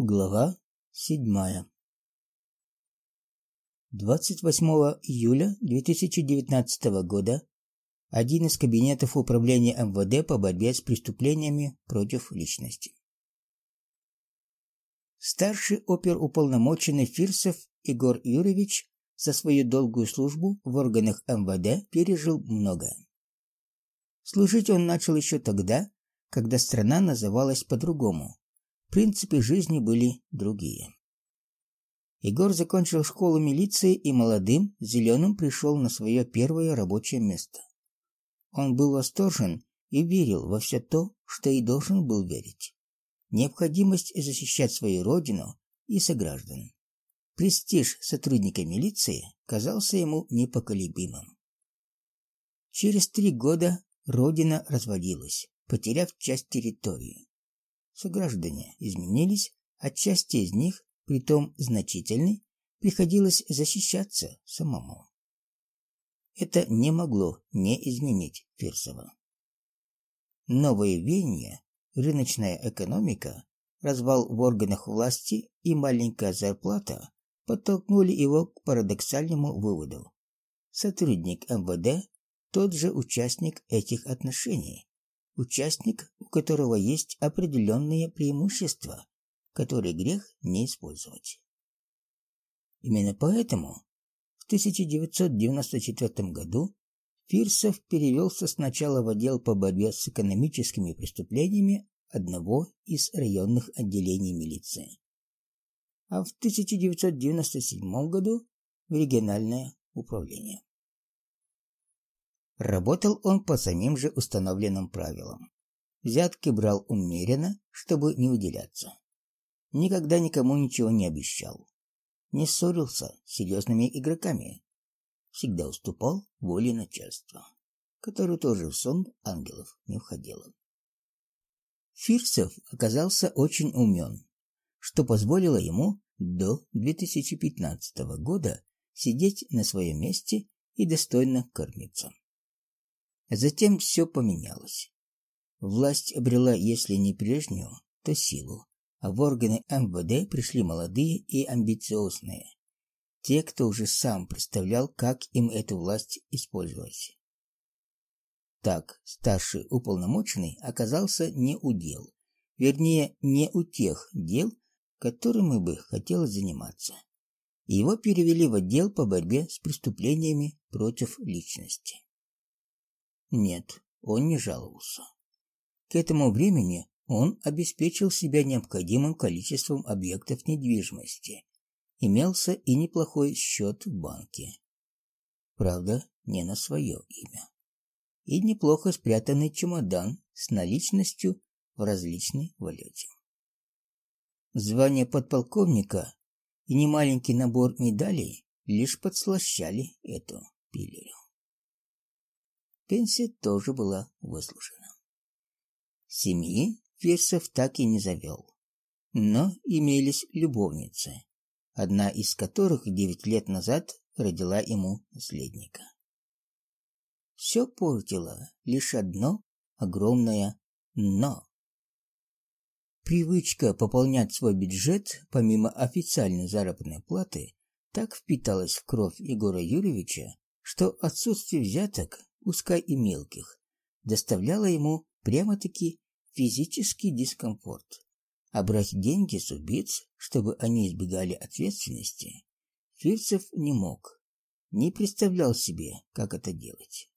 Глава седьмая 28 июля 2019 года один из кабинетов управления МВД по борьбе с преступлениями против личности. Старший оперуполномоченный Фирсов Егор Юрьевич за свою долгую службу в органах МВД пережил многое. Служить он начал еще тогда, когда страна называлась по-другому принципы жизни были другие. Егор закончил школу милиции и молодым, зеленым пришел на свое первое рабочее место. Он был восторжен и верил во все то, что и должен был верить. Необходимость защищать свою родину и сограждан. Престиж сотрудника милиции казался ему непоколебимым. Через три года родина развалилась, потеряв часть территории сограждане изменились, а части из них, притом значительной, приходилось защищаться самому. Это не могло не изменить Фирсова. Новые веяния, рыночная экономика, развал в органах власти и маленькая зарплата подтолкнули его к парадоксальному выводу. Сотрудник МВД тот же участник этих отношений, участник, у которого есть определенные преимущества, которые грех не использовать. Именно поэтому в 1994 году Фирсов перевелся сначала в отдел по борьбе с экономическими преступлениями одного из районных отделений милиции, а в 1997 году в региональное управление. Работал он по самим же установленным правилам. Взятки брал умеренно, чтобы не выделяться. Никогда никому ничего не обещал. Не ссорился с серьезными игроками. Всегда уступал воле начальства, которое тоже в сон ангелов не входило. Фирсов оказался очень умен, что позволило ему до 2015 года сидеть на своем месте и достойно кормиться. Затем все поменялось. Власть обрела, если не прежнюю, то силу, а в органы МВД пришли молодые и амбициозные. Те, кто уже сам представлял, как им эту власть использовать. Так, старший уполномоченный оказался не у дел. Вернее, не у тех дел, которыми бы хотелось заниматься. Его перевели в отдел по борьбе с преступлениями против личности. Нет, он не жаловался. К этому времени он обеспечил себя необходимым количеством объектов недвижимости. Имелся и неплохой счет в банке. Правда, не на свое имя. И неплохо спрятанный чемодан с наличностью в различной валюте. Звание подполковника и немаленький набор медалей лишь подслащали эту пилюлю. Пенсия тоже была выслушана. Семьи Фирсов так и не завел. Но имелись любовницы, одна из которых девять лет назад родила ему наследника. Все портило лишь одно огромное «но». Привычка пополнять свой бюджет помимо официальной заработной платы так впиталась в кровь Егора Юрьевича, что отсутствие взяток пускай и мелких, доставляло ему прямо-таки физический дискомфорт. А брать деньги с убийц, чтобы они избегали ответственности, Фирцев не мог, не представлял себе, как это делать.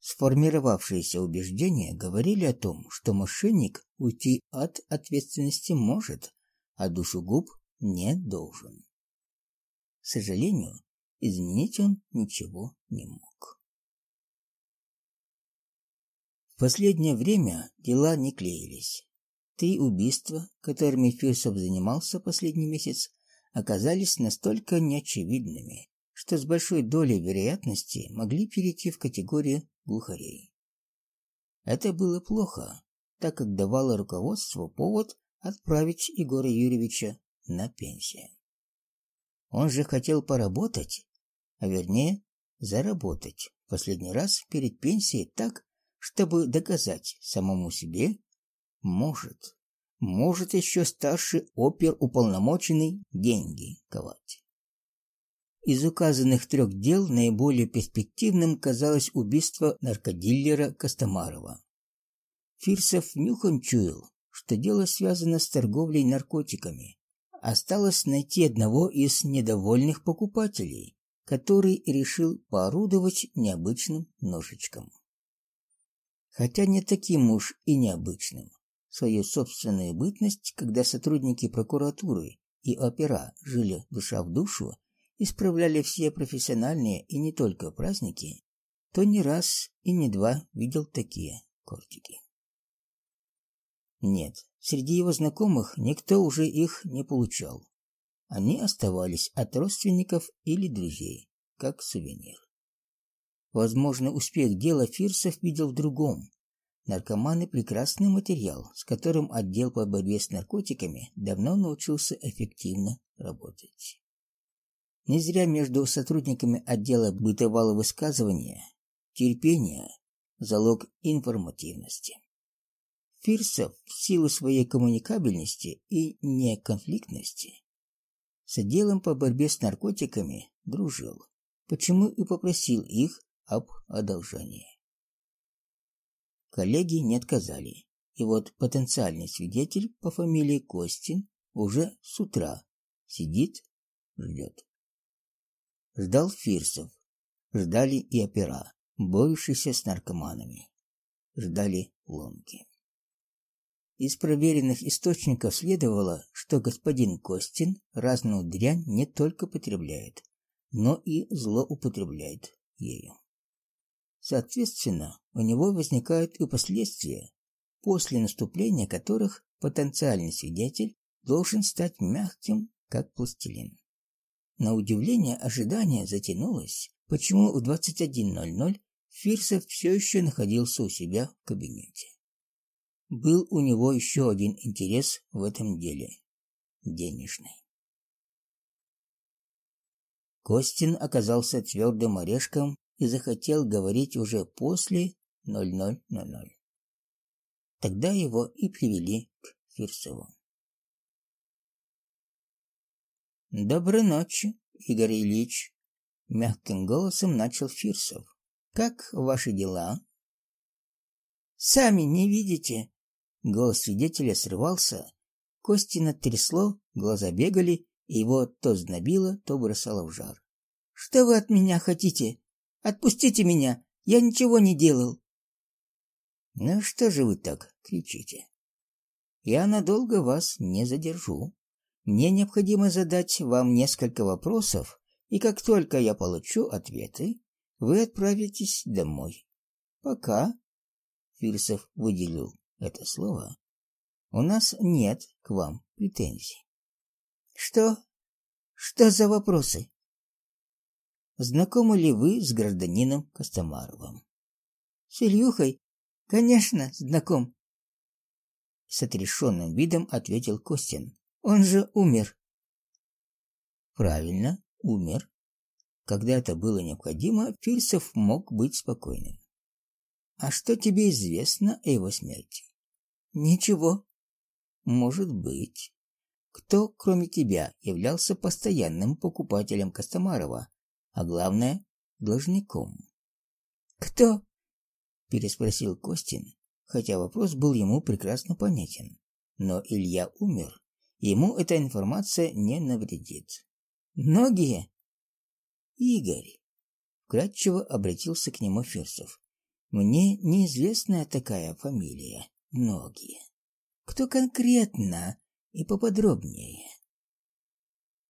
Сформировавшиеся убеждения говорили о том, что мошенник уйти от ответственности может, а душегуб не должен. К сожалению, изменить он ничего не мог последнее время дела не клеились. Три убийства, которыми Фирсов занимался последний месяц, оказались настолько неочевидными, что с большой долей вероятности могли перейти в категорию глухарей. Это было плохо, так как давало руководству повод отправить Егора Юрьевича на пенсию. Он же хотел поработать, а вернее, заработать последний раз перед пенсией так, чтобы доказать самому себе, может, может еще старший опер-уполномоченный деньги ковать. Из указанных трех дел наиболее перспективным казалось убийство наркодиллера Костомарова. Фирсов нюхом чуял, что дело связано с торговлей наркотиками. Осталось найти одного из недовольных покупателей, который решил поорудовать необычным ножичком. Хотя не таким уж и необычным свою собственную бытность, когда сотрудники прокуратуры и опера жили душа в душу, исправляли все профессиональные и не только праздники, то не раз и не два видел такие кортики. Нет, среди его знакомых никто уже их не получал. Они оставались от родственников или друзей, как сувенир. Возможно, успех дела Фирсов видел в другом. Наркоманы – прекрасный материал, с которым отдел по борьбе с наркотиками давно научился эффективно работать. Не зря между сотрудниками отдела бытовало высказывание «терпение – залог информативности». Фирсов в силу своей коммуникабельности и неконфликтности с отделом по борьбе с наркотиками дружил, почему и попросил их об одолжении. Коллеги не отказали. И вот потенциальный свидетель по фамилии Костин уже с утра сидит, ждет. Ждал Фирсов, ждали и опера, боющиеся с наркоманами. Ждали ломки. Из проверенных источников следовало, что господин Костин разную дрянь не только потребляет, но и злоупотребляет ею. Соответственно, у него возникают и последствия, после наступления которых потенциальный свидетель должен стать мягким, как пластилин. На удивление ожидание затянулось, почему в 21.00 Фирсов все еще находился у себя в кабинете. Был у него еще один интерес в этом деле – денежный. Костин оказался твердым орешком и захотел говорить уже после 00.00. Тогда его и привели к Фирсову. Доброй ночи, Игорь Ильич, мягким голосом начал Фирсов. Как ваши дела? Сами не видите? Голос свидетеля срывался, кости натрясло, глаза бегали, и его то знобило, то бросало в жар. Что вы от меня хотите? Отпустите меня, я ничего не делал. Ну что же вы так кричите? Я надолго вас не задержу. Мне необходимо задать вам несколько вопросов, и как только я получу ответы, вы отправитесь домой. Пока, Фирсов выделил это слово, у нас нет к вам претензий. Что? Что за вопросы? Знакомы ли вы с гражданином Костомаровым? С Ильюхой? Конечно, знаком. С отрешенным видом ответил Костин. Он же умер. Правильно, умер. Когда это было необходимо, Фирсов мог быть спокойным. А что тебе известно о его смерти? Ничего. Может быть. Кто, кроме тебя, являлся постоянным покупателем Костомарова а главное должником. Кто? переспросил Костин, хотя вопрос был ему прекрасно понятен. Но Илья умер. Ему эта информация не навредит. Многие. Игорь вкратчиво обратился к нему Фирсов. Мне неизвестная такая фамилия. Многие. Кто конкретно и поподробнее?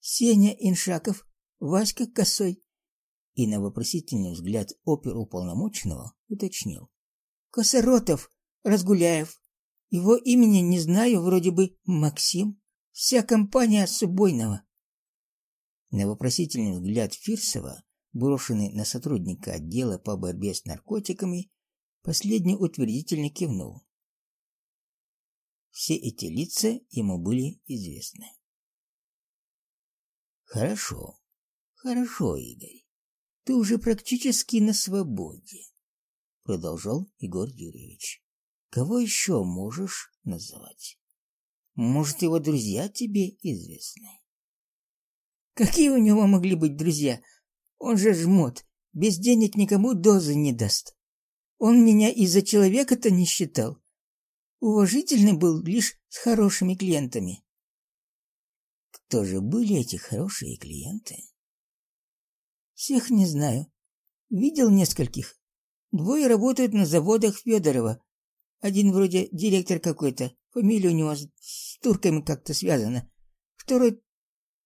Сеня Иншаков, Васька Косой, и на вопросительный взгляд оперуполномоченного уточнил. «Косоротов, Разгуляев. Его имени не знаю, вроде бы Максим. Вся компания Субойного». На вопросительный взгляд Фирсова, брошенный на сотрудника отдела по борьбе с наркотиками, последний утвердительно кивнул. Все эти лица ему были известны. Хорошо. Хорошо, Игорь ты уже практически на свободе, продолжал Егор Юрьевич. Кого еще можешь называть? Может, его друзья тебе известны? Какие у него могли быть друзья? Он же жмот, без денег никому дозы не даст. Он меня из-за человека-то не считал. Уважительный был лишь с хорошими клиентами. Кто же были эти хорошие клиенты? Всех не знаю. Видел нескольких. Двое работают на заводах Федорова. Один вроде директор какой-то. Фамилия у него с турками как-то связана. Второй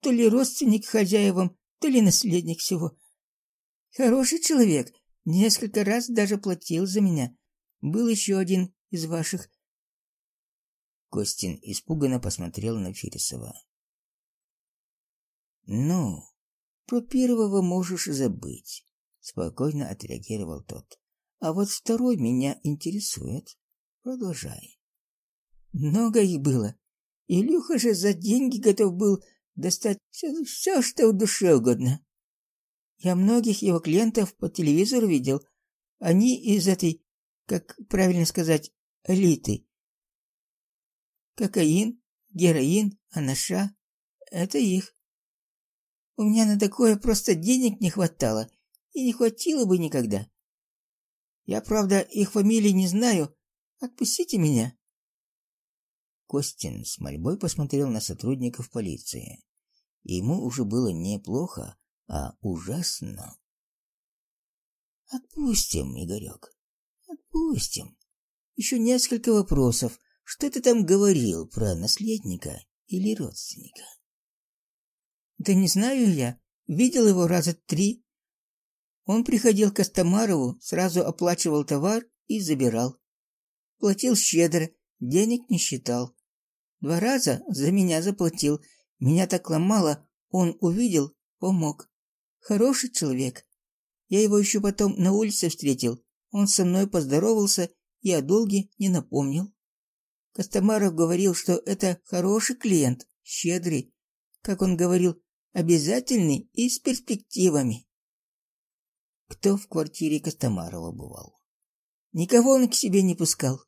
то ли родственник хозяевам, то ли наследник всего. Хороший человек. Несколько раз даже платил за меня. Был еще один из ваших. Костин испуганно посмотрел на Фирсова. Ну, про первого можешь забыть, спокойно отреагировал тот. А вот второй меня интересует. Продолжай. Много их было. Илюха же за деньги готов был достать все, все что в душе угодно. Я многих его клиентов по телевизору видел. Они из этой, как правильно сказать, элиты. Кокаин, героин, анаша — это их. У меня на такое просто денег не хватало, и не хватило бы никогда. Я, правда, их фамилии не знаю. Отпустите меня. Костин с мольбой посмотрел на сотрудников полиции. Ему уже было неплохо, а ужасно. Отпустим, Игорек. Отпустим. Еще несколько вопросов. Что ты там говорил про наследника или родственника? Да не знаю я. Видел его раза три. Он приходил к Костомарову, сразу оплачивал товар и забирал. Платил щедро, денег не считал. Два раза за меня заплатил. Меня так ломало, он увидел, помог. Хороший человек. Я его еще потом на улице встретил. Он со мной поздоровался и о долге не напомнил. Костомаров говорил, что это хороший клиент, щедрый. Как он говорил, обязательный и с перспективами. Кто в квартире Костомарова бывал? Никого он к себе не пускал.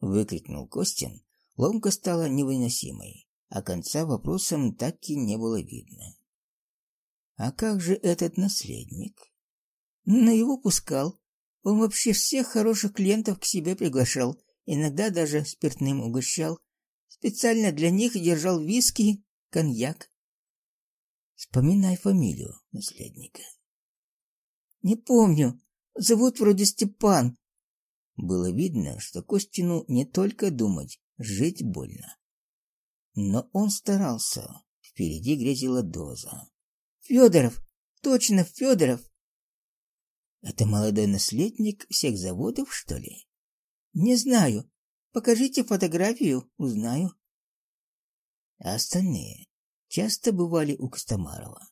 Выкрикнул Костин. Ломка стала невыносимой, а конца вопросом так и не было видно. А как же этот наследник? На его пускал. Он вообще всех хороших клиентов к себе приглашал, иногда даже спиртным угощал. Специально для них держал виски, коньяк. Вспоминай фамилию наследника. Не помню. Зовут вроде Степан. Было видно, что Костину не только думать, жить больно. Но он старался. Впереди грезила доза. Федоров, точно Федоров. Это молодой наследник всех заводов, что ли? Не знаю. Покажите фотографию, узнаю. А остальные? Часто бывали у Костомарова?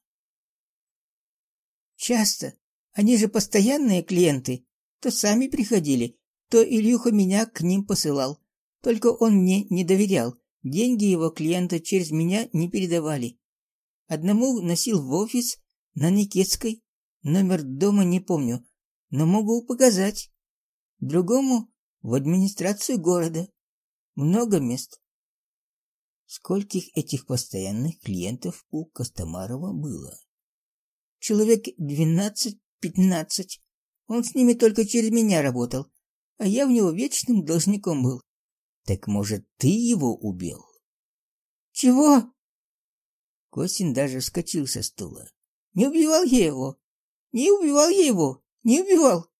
Часто. Они же постоянные клиенты. То сами приходили, то Илюха меня к ним посылал. Только он мне не доверял. Деньги его клиента через меня не передавали. Одному носил в офис на Никитской, номер дома не помню, но могу показать. Другому в администрацию города. Много мест. Скольких этих постоянных клиентов у Костомарова было? Человек двенадцать-пятнадцать. Он с ними только через меня работал, а я в него вечным должником был. Так может, ты его убил? Чего? Костин даже вскочил со стула. Не убивал я его. Не убивал я его. Не убивал.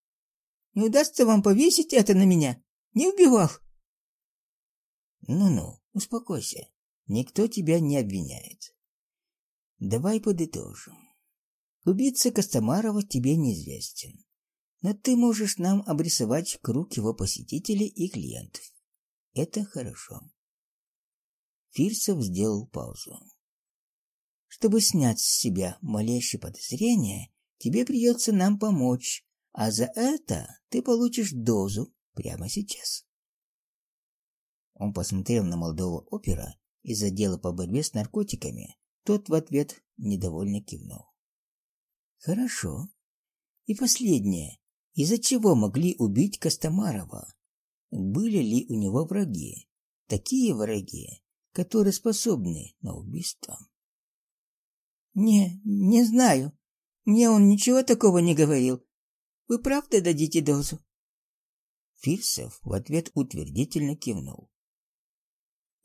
Не удастся вам повесить это на меня. Не убивал. Ну-ну, успокойся. Никто тебя не обвиняет. Давай подытожим. Убийца Костомарова тебе неизвестен, но ты можешь нам обрисовать круг его посетителей и клиентов. Это хорошо. Фирсов сделал паузу. Чтобы снять с себя малейшее подозрение, тебе придется нам помочь, а за это ты получишь дозу прямо сейчас. Он посмотрел на молодого опера из отдела по борьбе с наркотиками, тот в ответ недовольно кивнул. Хорошо. И последнее. Из-за чего могли убить Костомарова? Были ли у него враги? такие враги, которые способны на убийство. Не, не знаю. Мне он ничего такого не говорил. Вы правда дадите дозу? Фирсов в ответ утвердительно кивнул.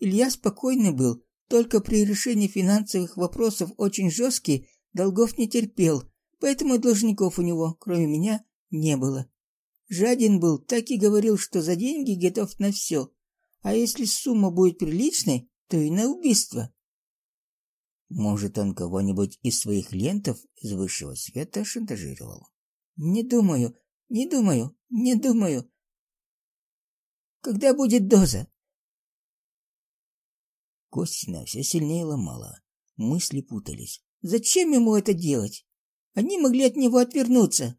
Илья спокойный был, только при решении финансовых вопросов очень жесткий, долгов не терпел, поэтому должников у него, кроме меня, не было. Жадин был, так и говорил, что за деньги готов на все. А если сумма будет приличной, то и на убийство. Может, он кого-нибудь из своих лентов из высшего света шантажировал? Не думаю, не думаю, не думаю. Когда будет доза? Костина все сильнее ломала. Мысли путались. Зачем ему это делать? Они могли от него отвернуться.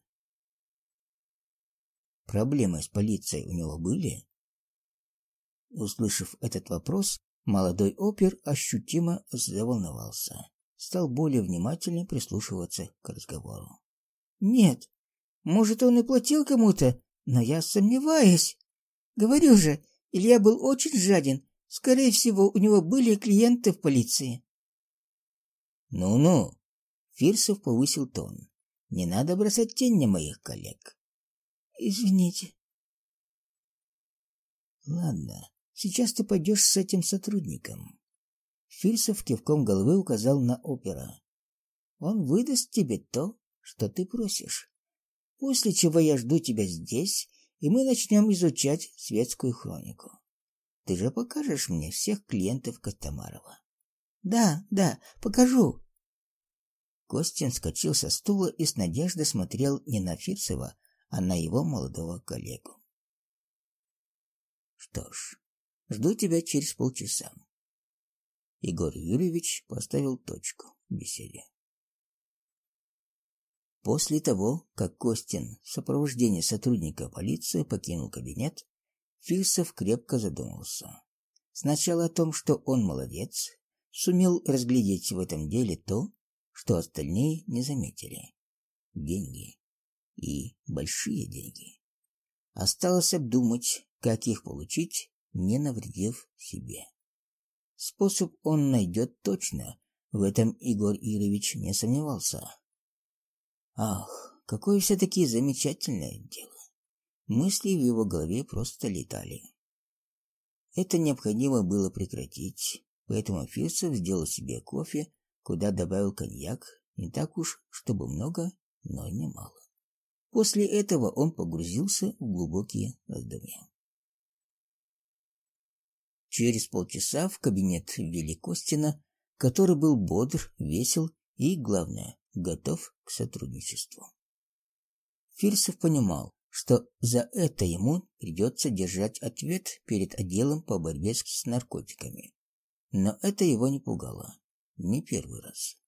Проблемы с полицией у него были? Услышав этот вопрос, Молодой опер ощутимо заволновался, стал более внимательно прислушиваться к разговору. Нет, может, он и платил кому-то, но я сомневаюсь. Говорю же, Илья был очень жаден. Скорее всего, у него были клиенты в полиции. Ну-ну, Фирсов повысил тон. Не надо бросать тень на моих коллег. Извините. Ладно, Сейчас ты пойдешь с этим сотрудником. Фирсов кивком головы указал на опера. Он выдаст тебе то, что ты просишь. После чего я жду тебя здесь, и мы начнем изучать светскую хронику. Ты же покажешь мне всех клиентов Костомарова. Да, да, покажу. Костин скочил со стула и с надеждой смотрел не на Фирсова, а на его молодого коллегу. Что ж, Жду тебя через полчаса. Егор Юрьевич поставил точку в беседе. После того, как Костин в сопровождении сотрудника полиции покинул кабинет, Фирсов крепко задумался. Сначала о том, что он молодец, сумел разглядеть в этом деле то, что остальные не заметили. Деньги. И большие деньги. Осталось обдумать, как их получить не навредив себе. Способ он найдет точно, в этом Игорь Юрьевич не сомневался. Ах, какое все-таки замечательное дело. Мысли в его голове просто летали. Это необходимо было прекратить, поэтому Фирсов сделал себе кофе, куда добавил коньяк, не так уж, чтобы много, но не мало. После этого он погрузился в глубокие раздумья. Через полчаса в кабинет ввели Костина, который был бодр, весел и, главное, готов к сотрудничеству. Фирсов понимал, что за это ему придется держать ответ перед отделом по борьбе с наркотиками. Но это его не пугало. Не первый раз.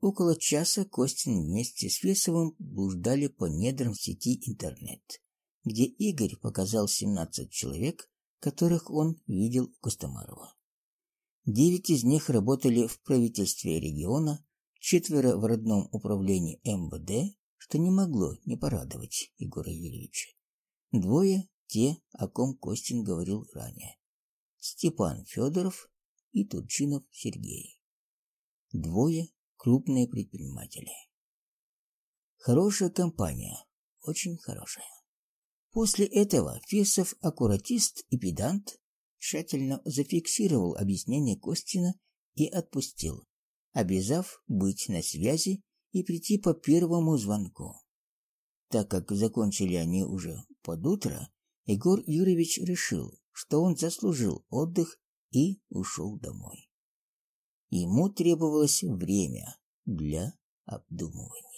Около часа Костин вместе с Фирсовым блуждали по недрам сети интернет, где Игорь показал 17 человек, которых он видел у Костомарова. Девять из них работали в правительстве региона, четверо в родном управлении МВД, что не могло не порадовать Егора Юрьевича. Двое те, о ком Костин говорил ранее. Степан Федоров и Турчинов Сергей. Двое крупные предприниматели. Хорошая компания, очень хорошая. После этого Фесов, аккуратист и педант, тщательно зафиксировал объяснение Костина и отпустил, обязав быть на связи и прийти по первому звонку. Так как закончили они уже под утро, Егор Юрьевич решил, что он заслужил отдых и ушел домой. Ему требовалось время для обдумывания.